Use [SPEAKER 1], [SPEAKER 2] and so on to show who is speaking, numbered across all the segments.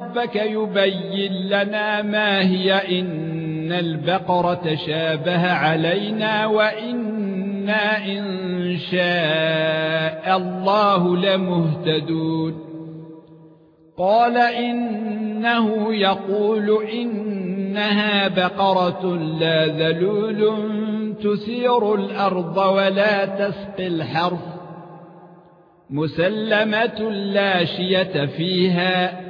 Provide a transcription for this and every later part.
[SPEAKER 1] ربك يبين لنا ما هي ان البقره تشابه علينا وإنا ان شاء الله لمهتدون قال انه يقول انها بقره لا ذلول تثير الأرض ولا تسقي الحرث مسلمه لا شيه فيها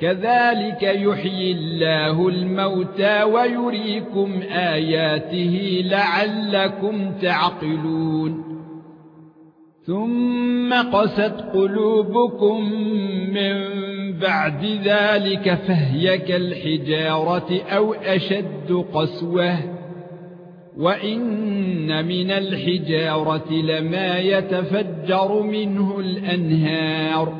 [SPEAKER 1] كذلك يحيي الله الموتى ويريكم آياته لعلكم تعقلون. ثم قست قلوبكم من بعد ذلك فهي كالحجارة أو أشد قسوة. وإن من الحجارة لما يتفجر منه الأنهار.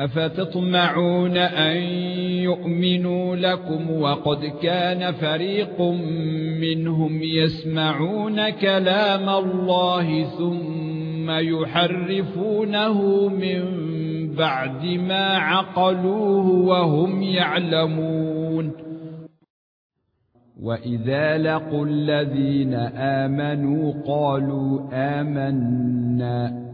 [SPEAKER 1] أفتطمعون أن يؤمنوا لكم وقد كان فريق منهم يسمعون كلام الله ثم يحرفونه من بعد ما عقلوه وهم يعلمون. وإذا لقوا الذين آمنوا قالوا آمنا.